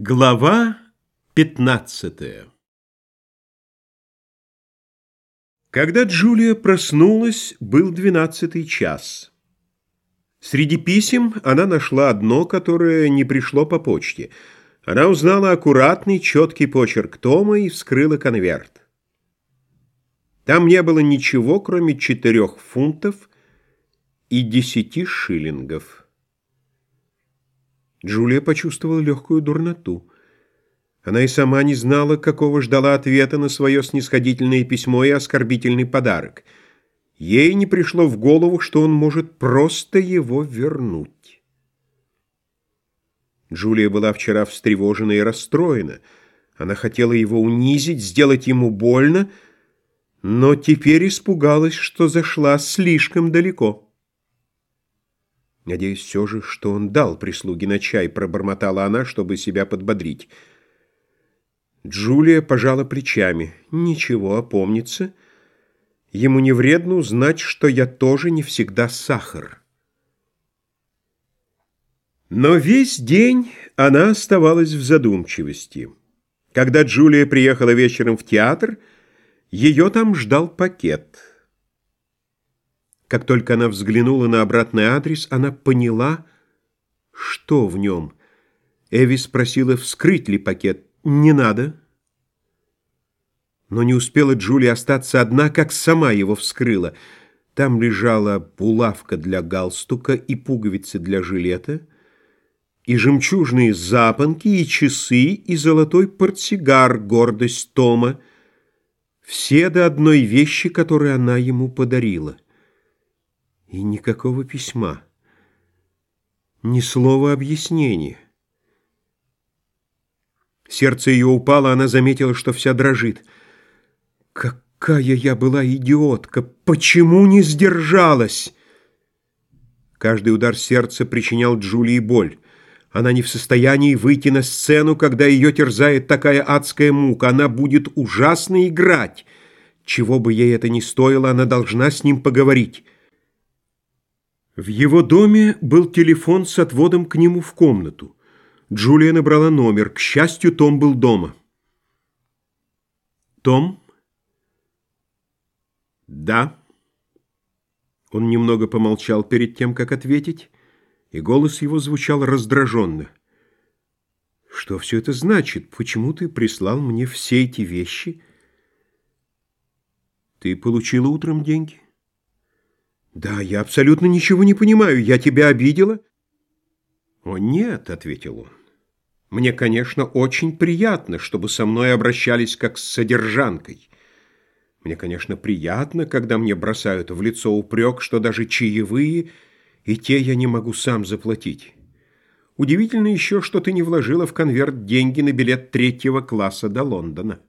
Глава 15 Когда Джулия проснулась, был двенадцатый час. Среди писем она нашла одно, которое не пришло по почте. Она узнала аккуратный, четкий почерк Тома и вскрыла конверт. Там не было ничего, кроме четырех фунтов и десяти шиллингов. Джулия почувствовала легкую дурноту. Она и сама не знала, какого ждала ответа на свое снисходительное письмо и оскорбительный подарок. Ей не пришло в голову, что он может просто его вернуть. Джулия была вчера встревожена и расстроена. Она хотела его унизить, сделать ему больно, но теперь испугалась, что зашла слишком далеко. «Надеюсь все же, что он дал прислуге на чай», — пробормотала она, чтобы себя подбодрить. Джулия пожала плечами. «Ничего, опомнится. Ему не вредно узнать, что я тоже не всегда сахар». Но весь день она оставалась в задумчивости. Когда Джулия приехала вечером в театр, ее там ждал пакет — как только она взглянула на обратный адрес, она поняла, что в нем. Эви спросила, вскрыть ли пакет. «Не надо». Но не успела Джулия остаться одна, как сама его вскрыла. Там лежала булавка для галстука и пуговицы для жилета, и жемчужные запонки, и часы, и золотой портсигар, гордость Тома. Все до одной вещи, которую она ему подарила. И никакого письма. Ни слова объяснения. Сердце ее упало, она заметила, что вся дрожит. Какая я была идиотка! Почему не сдержалась? Каждый удар сердца причинял Джулии боль. Она не в состоянии выйти на сцену, когда ее терзает такая адская мука. Она будет ужасно играть. Чего бы ей это ни стоило, она должна с ним поговорить. В его доме был телефон с отводом к нему в комнату. Джулия набрала номер. К счастью, Том был дома. «Том?» «Да». Он немного помолчал перед тем, как ответить, и голос его звучал раздраженно. «Что все это значит? Почему ты прислал мне все эти вещи?» «Ты получила утром деньги?» «Да, я абсолютно ничего не понимаю. Я тебя обидела?» «О, нет», — ответил он. «Мне, конечно, очень приятно, чтобы со мной обращались как с содержанкой. Мне, конечно, приятно, когда мне бросают в лицо упрек, что даже чаевые и те я не могу сам заплатить. Удивительно еще, что ты не вложила в конверт деньги на билет третьего класса до Лондона».